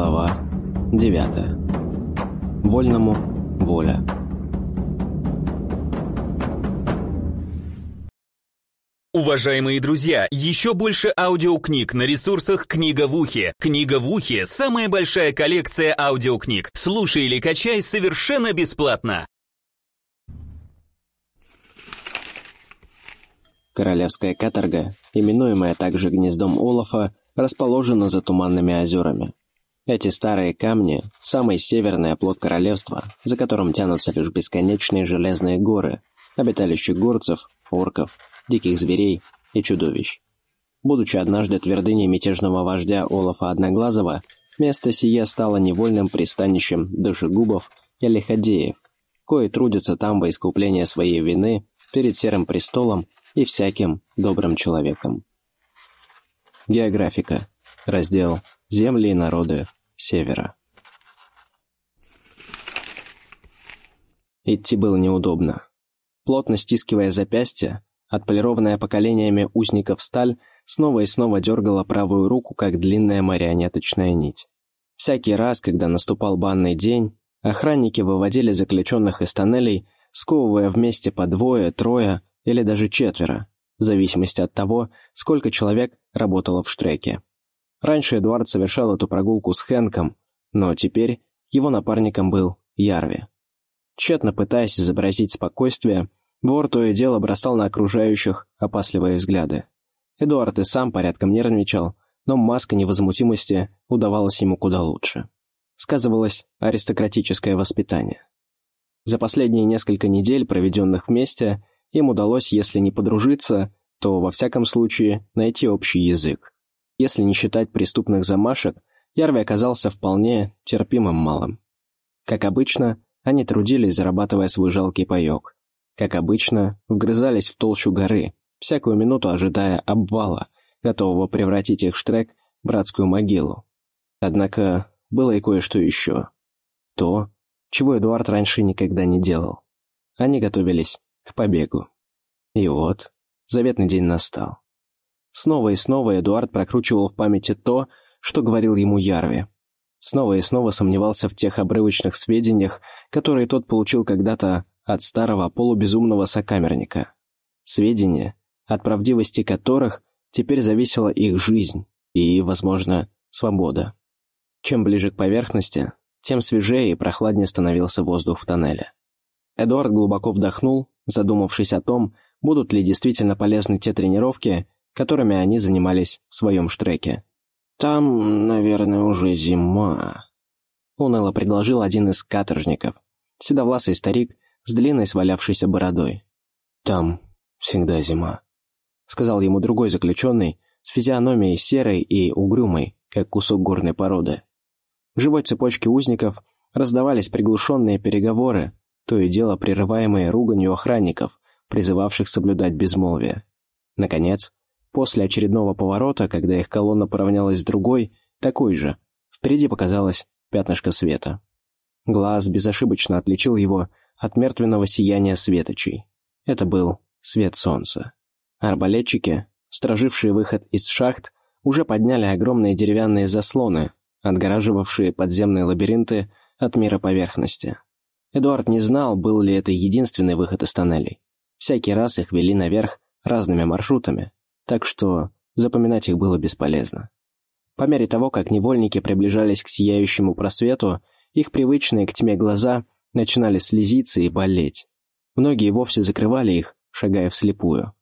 Глава 9. Вольному воля. Уважаемые друзья, еще больше аудиокниг на ресурсах «Книга в ухе». «Книга в ухе» — самая большая коллекция аудиокниг. Слушай или качай совершенно бесплатно. Королевская каторга, именуемая также гнездом Олафа, расположена за туманными озерами. Эти старые камни – самый северный оплот королевства, за которым тянутся лишь бесконечные железные горы, обиталище горцев, орков, диких зверей и чудовищ. Будучи однажды твердыней мятежного вождя Олафа Одноглазого, место сие стало невольным пристанищем душегубов и лиходеев, кои трудятся там во искупление своей вины перед Серым Престолом и всяким добрым человеком. Географика. Раздел «Земли и народы Севера». Идти было неудобно. Плотно стискивая запястье, отполированная поколениями узников сталь снова и снова дергала правую руку, как длинная марионеточная нить. Всякий раз, когда наступал банный день, охранники выводили заключенных из тоннелей, сковывая вместе по двое, трое или даже четверо, в зависимости от того, сколько человек работало в штреке. Раньше Эдуард совершал эту прогулку с Хэнком, но теперь его напарником был Ярви. Тщетно пытаясь изобразить спокойствие, Вор то и дело бросал на окружающих опасливые взгляды. Эдуард и сам порядком нервничал, но маска невозмутимости удавалась ему куда лучше. Сказывалось аристократическое воспитание. За последние несколько недель, проведенных вместе, им удалось, если не подружиться, то, во всяком случае, найти общий язык. Если не считать преступных замашек, Ярви оказался вполне терпимым малым. Как обычно, они трудились, зарабатывая свой жалкий паек. Как обычно, вгрызались в толщу горы, всякую минуту ожидая обвала, готового превратить их штрек в братскую могилу. Однако было и кое-что еще. То, чего Эдуард раньше никогда не делал. Они готовились к побегу. И вот, заветный день настал. Снова и снова Эдуард прокручивал в памяти то, что говорил ему Ярви. Снова и снова сомневался в тех обрывочных сведениях, которые тот получил когда-то от старого полубезумного сокамерника. Сведения, от правдивости которых теперь зависела их жизнь и, возможно, свобода. Чем ближе к поверхности, тем свежее и прохладнее становился воздух в тоннеле. Эдуард глубоко вдохнул, задумавшись о том, будут ли действительно полезны те тренировки, которыми они занимались в своем штреке. «Там, наверное, уже зима», — уныло предложил один из каторжников, седовласый старик с длинной свалявшейся бородой. «Там всегда зима», — сказал ему другой заключенный, с физиономией серой и угрюмой, как кусок горной породы. В живой цепочке узников раздавались приглушенные переговоры, то и дело прерываемые руганью охранников, призывавших соблюдать безмолвие. Наконец, после очередного поворота, когда их колонна поравнялась с другой, такой же, впереди показалось пятнышко света. Глаз безошибочно отличил его от мертвенного сияния светочей. Это был свет солнца. Арбалетчики, стражившие выход из шахт, уже подняли огромные деревянные заслоны, отгораживавшие подземные лабиринты от мира поверхности. Эдуард не знал, был ли это единственный выход из тоннелей. Всякий раз их вели наверх разными маршрутами, так что запоминать их было бесполезно. По мере того, как невольники приближались к сияющему просвету, их привычные к тьме глаза начинали слезиться и болеть. Многие вовсе закрывали их, шагая вслепую.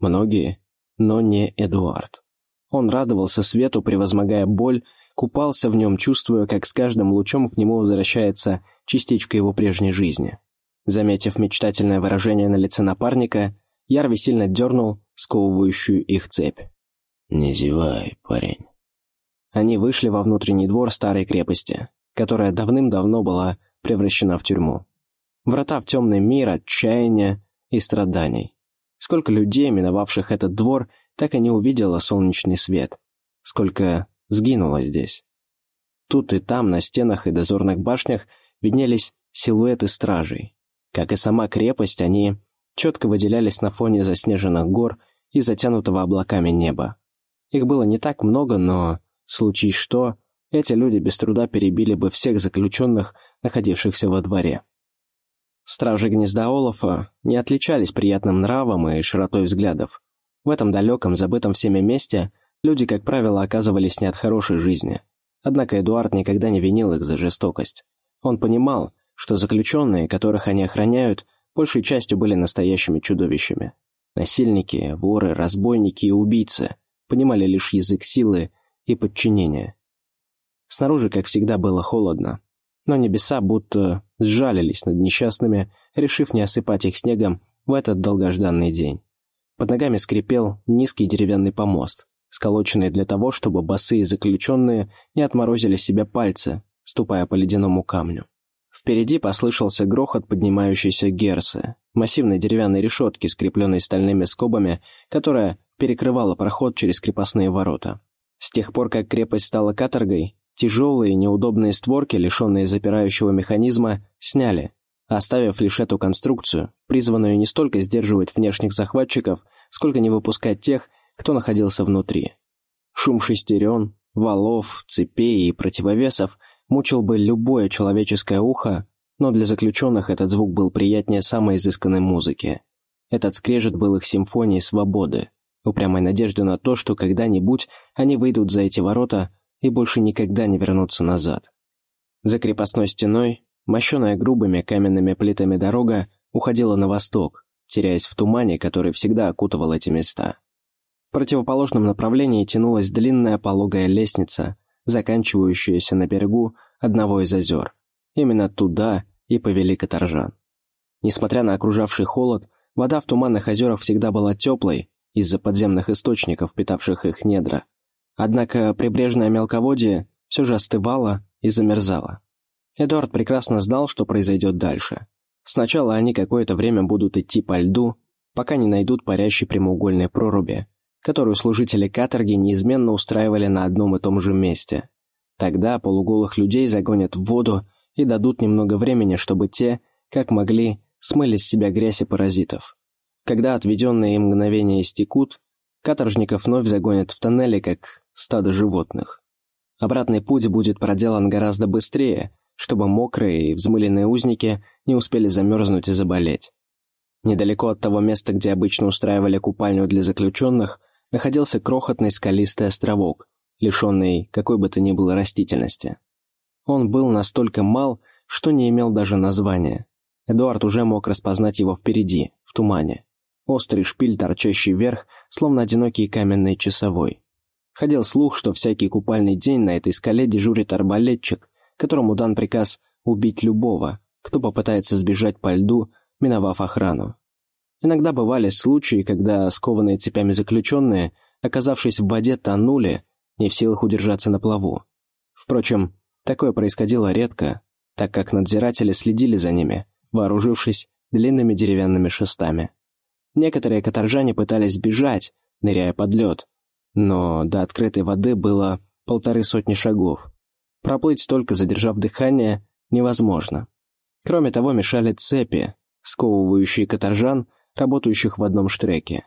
Многие, но не Эдуард. Он радовался свету, превозмогая боль, купался в нем, чувствуя, как с каждым лучом к нему возвращается частичка его прежней жизни. Заметив мечтательное выражение на лице напарника, Ярви сильно дернул сковывающую их цепь. «Не зевай, парень». Они вышли во внутренний двор старой крепости, которая давным-давно была превращена в тюрьму. Врата в темный мир отчаяния и страданий. Сколько людей, миновавших этот двор, так и не увидела солнечный свет. Сколько сгинуло здесь. Тут и там, на стенах и дозорных башнях, виднелись силуэты стражей. Как и сама крепость, они четко выделялись на фоне заснеженных гор и затянутого облаками неба. Их было не так много, но, случай что, эти люди без труда перебили бы всех заключенных, находившихся во дворе. Стражи гнезда Олафа не отличались приятным нравом и широтой взглядов. В этом далеком, забытом всеми месте люди, как правило, оказывались не от хорошей жизни. Однако Эдуард никогда не винил их за жестокость. Он понимал, что заключенные, которых они охраняют, большей частью были настоящими чудовищами. Насильники, воры, разбойники и убийцы понимали лишь язык силы и подчинения. Снаружи, как всегда, было холодно, но небеса будто сжалились над несчастными, решив не осыпать их снегом в этот долгожданный день. Под ногами скрипел низкий деревянный помост, сколоченный для того, чтобы босые заключенные не отморозили себе пальцы, ступая по ледяному камню. Впереди послышался грохот поднимающейся герсы, массивной деревянной решетки, скрепленной стальными скобами, которая перекрывала проход через крепостные ворота. С тех пор, как крепость стала каторгой, Тяжелые, неудобные створки, лишенные запирающего механизма, сняли, оставив лишь эту конструкцию, призванную не столько сдерживать внешних захватчиков, сколько не выпускать тех, кто находился внутри. Шум шестерен, валов, цепей и противовесов мучил бы любое человеческое ухо, но для заключенных этот звук был приятнее самой изысканной музыки. Этот скрежет был их симфонией свободы, упрямой надежды на то, что когда-нибудь они выйдут за эти ворота и больше никогда не вернуться назад. За крепостной стеной, мощенная грубыми каменными плитами дорога, уходила на восток, теряясь в тумане, который всегда окутывал эти места. В противоположном направлении тянулась длинная пологая лестница, заканчивающаяся на берегу одного из озер. Именно туда и повели каторжан. Несмотря на окружавший холод, вода в туманных озерах всегда была теплой из-за подземных источников, питавших их недра. Однако прибрежное мелководье все же остывало и замерзало. Эдуард прекрасно знал, что произойдет дальше. Сначала они какое-то время будут идти по льду, пока не найдут парящей прямоугольной проруби, которую служители каторги неизменно устраивали на одном и том же месте. Тогда полуголых людей загонят в воду и дадут немного времени, чтобы те, как могли, смыли с себя грязь и паразитов. Когда отведенные им мгновения истекут, каторжников вновь загонят в тоннели, как стадо животных. Обратный путь будет проделан гораздо быстрее, чтобы мокрые и взмыленные узники не успели замерзнуть и заболеть. Недалеко от того места, где обычно устраивали купальню для заключенных, находился крохотный скалистый островок, лишенный какой бы то ни было растительности. Он был настолько мал, что не имел даже названия. Эдуард уже мог распознать его впереди, в тумане. Острый шпиль, торчащий вверх, словно одинокий каменный часовой. Ходил слух, что всякий купальный день на этой скале дежурит арбалетчик, которому дан приказ убить любого, кто попытается сбежать по льду, миновав охрану. Иногда бывали случаи, когда скованные цепями заключенные, оказавшись в воде, тонули, не в силах удержаться на плаву. Впрочем, такое происходило редко, так как надзиратели следили за ними, вооружившись длинными деревянными шестами. Некоторые каторжане пытались сбежать, ныряя под лед, но до открытой воды было полторы сотни шагов. Проплыть столько, задержав дыхание, невозможно. Кроме того, мешали цепи, сковывающие каторжан, работающих в одном штреке.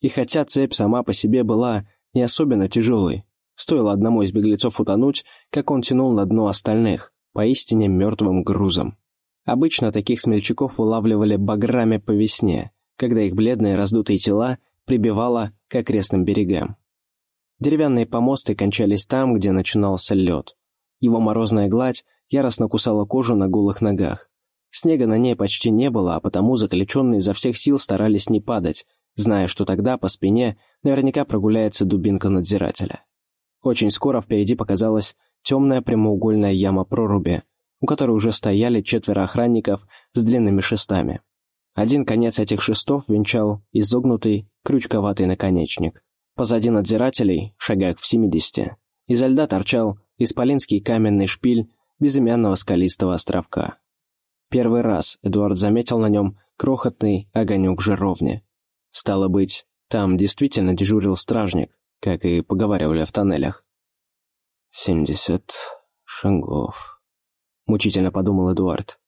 И хотя цепь сама по себе была не особенно тяжелой, стоило одному из беглецов утонуть, как он тянул на дно остальных, поистине мертвым грузом. Обычно таких смельчаков вылавливали баграми по весне, когда их бледные раздутые тела прибивало к окрестным берегам. Деревянные помосты кончались там, где начинался лед. Его морозная гладь яростно кусала кожу на голых ногах. Снега на ней почти не было, а потому заключенные изо всех сил старались не падать, зная, что тогда по спине наверняка прогуляется дубинка надзирателя. Очень скоро впереди показалась темная прямоугольная яма проруби, у которой уже стояли четверо охранников с длинными шестами. Один конец этих шестов венчал изогнутый, крючковатый наконечник. Позади надзирателей, шагах в семидесяти, изо льда торчал исполинский каменный шпиль безымянного скалистого островка. Первый раз Эдуард заметил на нем крохотный огонек жировни. Стало быть, там действительно дежурил стражник, как и поговаривали в тоннелях. «Семьдесят шагов», — мучительно подумал Эдуард.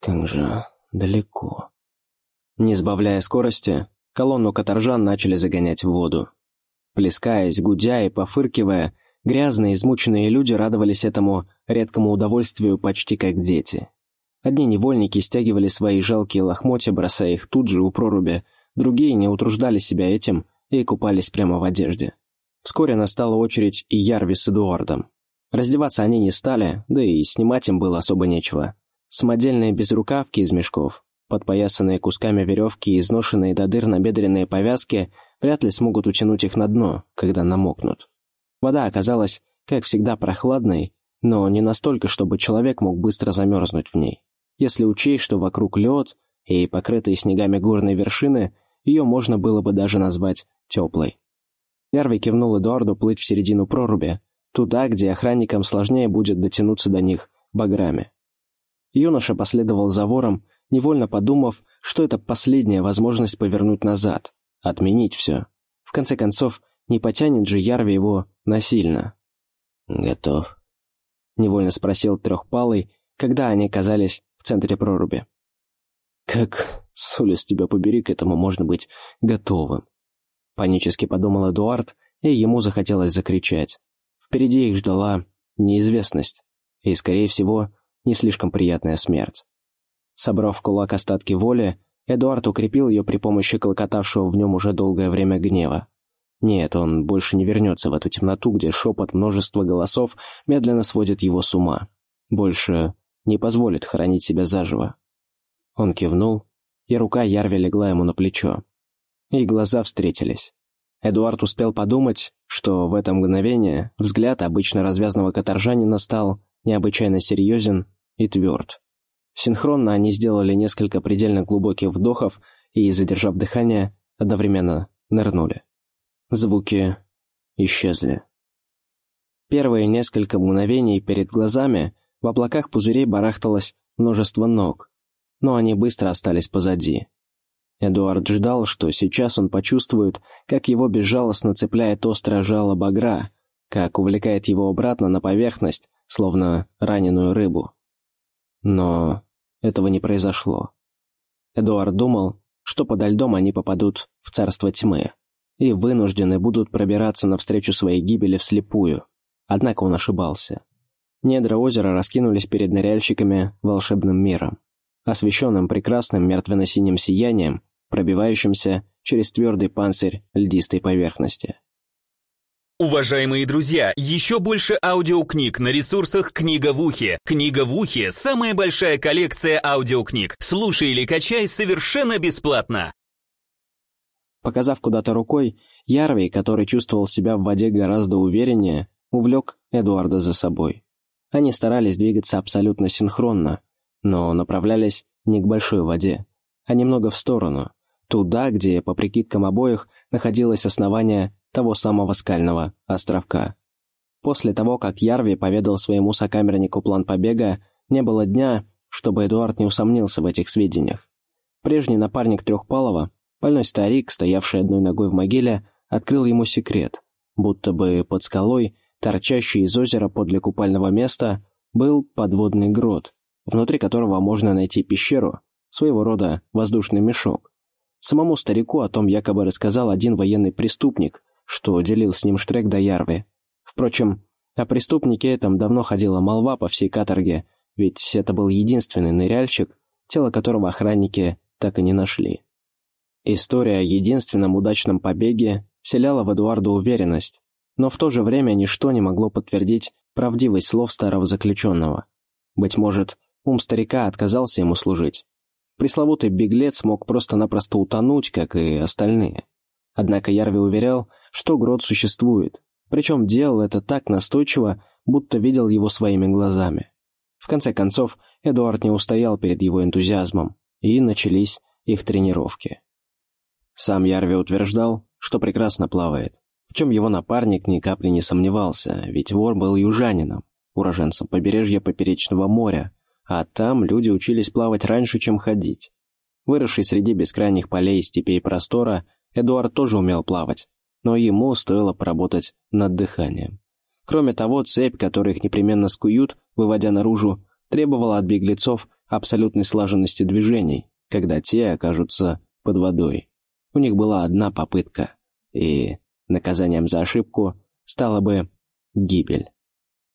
«Как же далеко». Не сбавляя скорости, Колонну каторжан начали загонять в воду. Плескаясь, гудя и пофыркивая, Грязные, измученные люди радовались этому редкому удовольствию почти как дети. Одни невольники стягивали свои жалкие лохмотья, бросая их тут же у проруби, другие не утруждали себя этим и купались прямо в одежде. Вскоре настала очередь и Ярви с Эдуардом. Раздеваться они не стали, да и снимать им было особо нечего. Самодельные безрукавки из мешков, подпоясанные кусками веревки и изношенные до дыр набедренные повязки вряд ли смогут утянуть их на дно, когда намокнут. Вода оказалась, как всегда, прохладной, но не настолько, чтобы человек мог быстро замерзнуть в ней. Если учесть, что вокруг лед и покрытые снегами горные вершины, ее можно было бы даже назвать теплой. Ярви кивнул Эдуарду плыть в середину проруби, туда, где охранникам сложнее будет дотянуться до них баграми. Юноша последовал за вором, невольно подумав, что это последняя возможность повернуть назад, отменить все. В конце концов, не потянет же Ярви его насильно. «Готов», — невольно спросил Трехпалый, когда они оказались центре проруби. «Как, Сулис, тебя побери, к этому можно быть готовым?» Панически подумал Эдуард, и ему захотелось закричать. Впереди их ждала неизвестность и, скорее всего, не слишком приятная смерть. Собрав в кулак остатки воли, Эдуард укрепил ее при помощи колокотавшего в нем уже долгое время гнева. Нет, он больше не вернется в эту темноту, где шепот множества голосов медленно сводит его с ума. Больше не позволит хоронить себя заживо. Он кивнул, и рука Ярви легла ему на плечо. И глаза встретились. Эдуард успел подумать, что в это мгновение взгляд обычно развязного каторжанина стал необычайно серьезен и тверд. Синхронно они сделали несколько предельно глубоких вдохов и, задержав дыхание, одновременно нырнули. Звуки исчезли. Первые несколько мгновений перед глазами в облаках пузырей барахталось множество ног, но они быстро остались позади. Эдуард ждал, что сейчас он почувствует, как его безжалостно цепляет острое жало багра, как увлекает его обратно на поверхность, словно раненую рыбу. Но этого не произошло. Эдуард думал, что подо льдом они попадут в царство тьмы и вынуждены будут пробираться навстречу своей гибели вслепую. Однако он ошибался. Недра озера раскинулись перед ныряльщиками волшебным миром, освещенным прекрасным мертвенно-синим сиянием, пробивающимся через твердый панцирь льдистой поверхности. Уважаемые друзья, еще больше аудиокниг на ресурсах «Книга в ухе». «Книга в ухе» — самая большая коллекция аудиокниг. Слушай или качай совершенно бесплатно. Показав куда-то рукой, Ярвей, который чувствовал себя в воде гораздо увереннее, увлек Эдуарда за собой. Они старались двигаться абсолютно синхронно, но направлялись не к большой воде, а немного в сторону, туда, где, по прикидкам обоих, находилось основание того самого скального островка. После того, как Ярви поведал своему сокамернику план побега, не было дня, чтобы Эдуард не усомнился в этих сведениях. Прежний напарник Трехпалова Больной старик, стоявший одной ногой в могиле, открыл ему секрет, будто бы под скалой, торчащий из озера подле купального места, был подводный грот, внутри которого можно найти пещеру, своего рода воздушный мешок. Самому старику о том якобы рассказал один военный преступник, что делил с ним штрек до Ярвы. Впрочем, о преступнике этом давно ходила молва по всей каторге, ведь это был единственный ныряльщик, тело которого охранники так и не нашли. История о единственном удачном побеге вселяла в Эдуарда уверенность, но в то же время ничто не могло подтвердить правдивость слов старого заключенного. Быть может, ум старика отказался ему служить. Пресловутый беглец мог просто-напросто утонуть, как и остальные. Однако Ярви уверял, что грот существует, причем делал это так настойчиво, будто видел его своими глазами. В конце концов, Эдуард не устоял перед его энтузиазмом, и начались их тренировки. Сам Ярви утверждал, что прекрасно плавает, в чем его напарник ни капли не сомневался, ведь вор был южанином, уроженцем побережья Поперечного моря, а там люди учились плавать раньше, чем ходить. Выросший среди бескрайних полей, степей простора, Эдуард тоже умел плавать, но ему стоило поработать над дыханием. Кроме того, цепь, которую их непременно скуют, выводя наружу, требовала от беглецов абсолютной слаженности движений, когда те окажутся под водой. У них была одна попытка, и наказанием за ошибку стало бы гибель.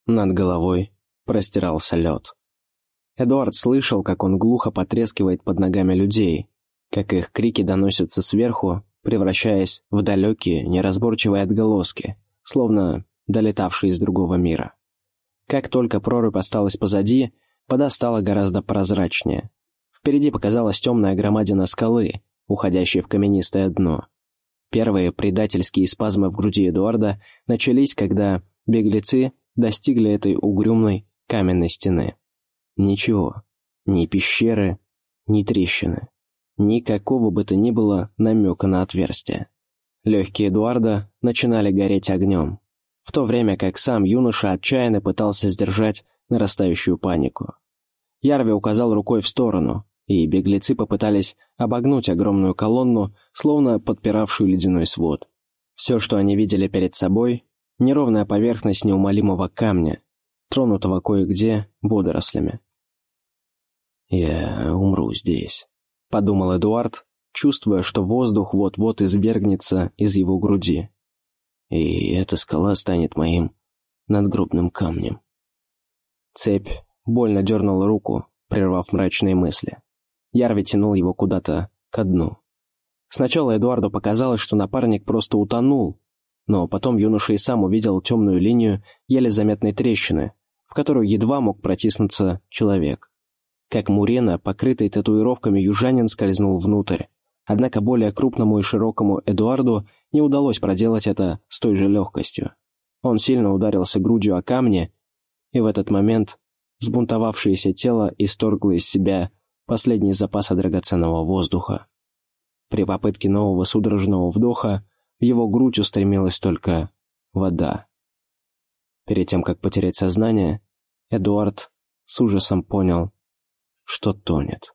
Над головой простирался лед. Эдуард слышал, как он глухо потрескивает под ногами людей, как их крики доносятся сверху, превращаясь в далекие, неразборчивые отголоски, словно долетавшие из другого мира. Как только прорубь осталась позади, вода стала гораздо прозрачнее. Впереди показалась темная громадина скалы, уходящая в каменистое дно. Первые предательские спазмы в груди Эдуарда начались, когда беглецы достигли этой угрюмной каменной стены. Ничего, ни пещеры, ни трещины, никакого бы то ни было намека на отверстие. Легкие Эдуарда начинали гореть огнем, в то время как сам юноша отчаянно пытался сдержать нарастающую панику. Ярви указал рукой в сторону, и беглецы попытались обогнуть огромную колонну, словно подпиравшую ледяной свод. Все, что они видели перед собой, неровная поверхность неумолимого камня, тронутого кое-где водорослями. «Я умру здесь», — подумал Эдуард, чувствуя, что воздух вот-вот извергнется из его груди. «И эта скала станет моим надгробным камнем». Цепь больно дернула руку, прервав мрачные мысли. Ярви тянул его куда-то ко дну. Сначала Эдуарду показалось, что напарник просто утонул, но потом юноша и сам увидел темную линию еле заметной трещины, в которую едва мог протиснуться человек. Как Мурена, покрытый татуировками южанин скользнул внутрь, однако более крупному и широкому Эдуарду не удалось проделать это с той же легкостью. Он сильно ударился грудью о камни, и в этот момент взбунтовавшееся тело исторгло из себя последний запас драгоценного воздуха. При попытке нового судорожного вдоха в его грудь устремилась только вода. Перед тем, как потерять сознание, Эдуард с ужасом понял, что тонет.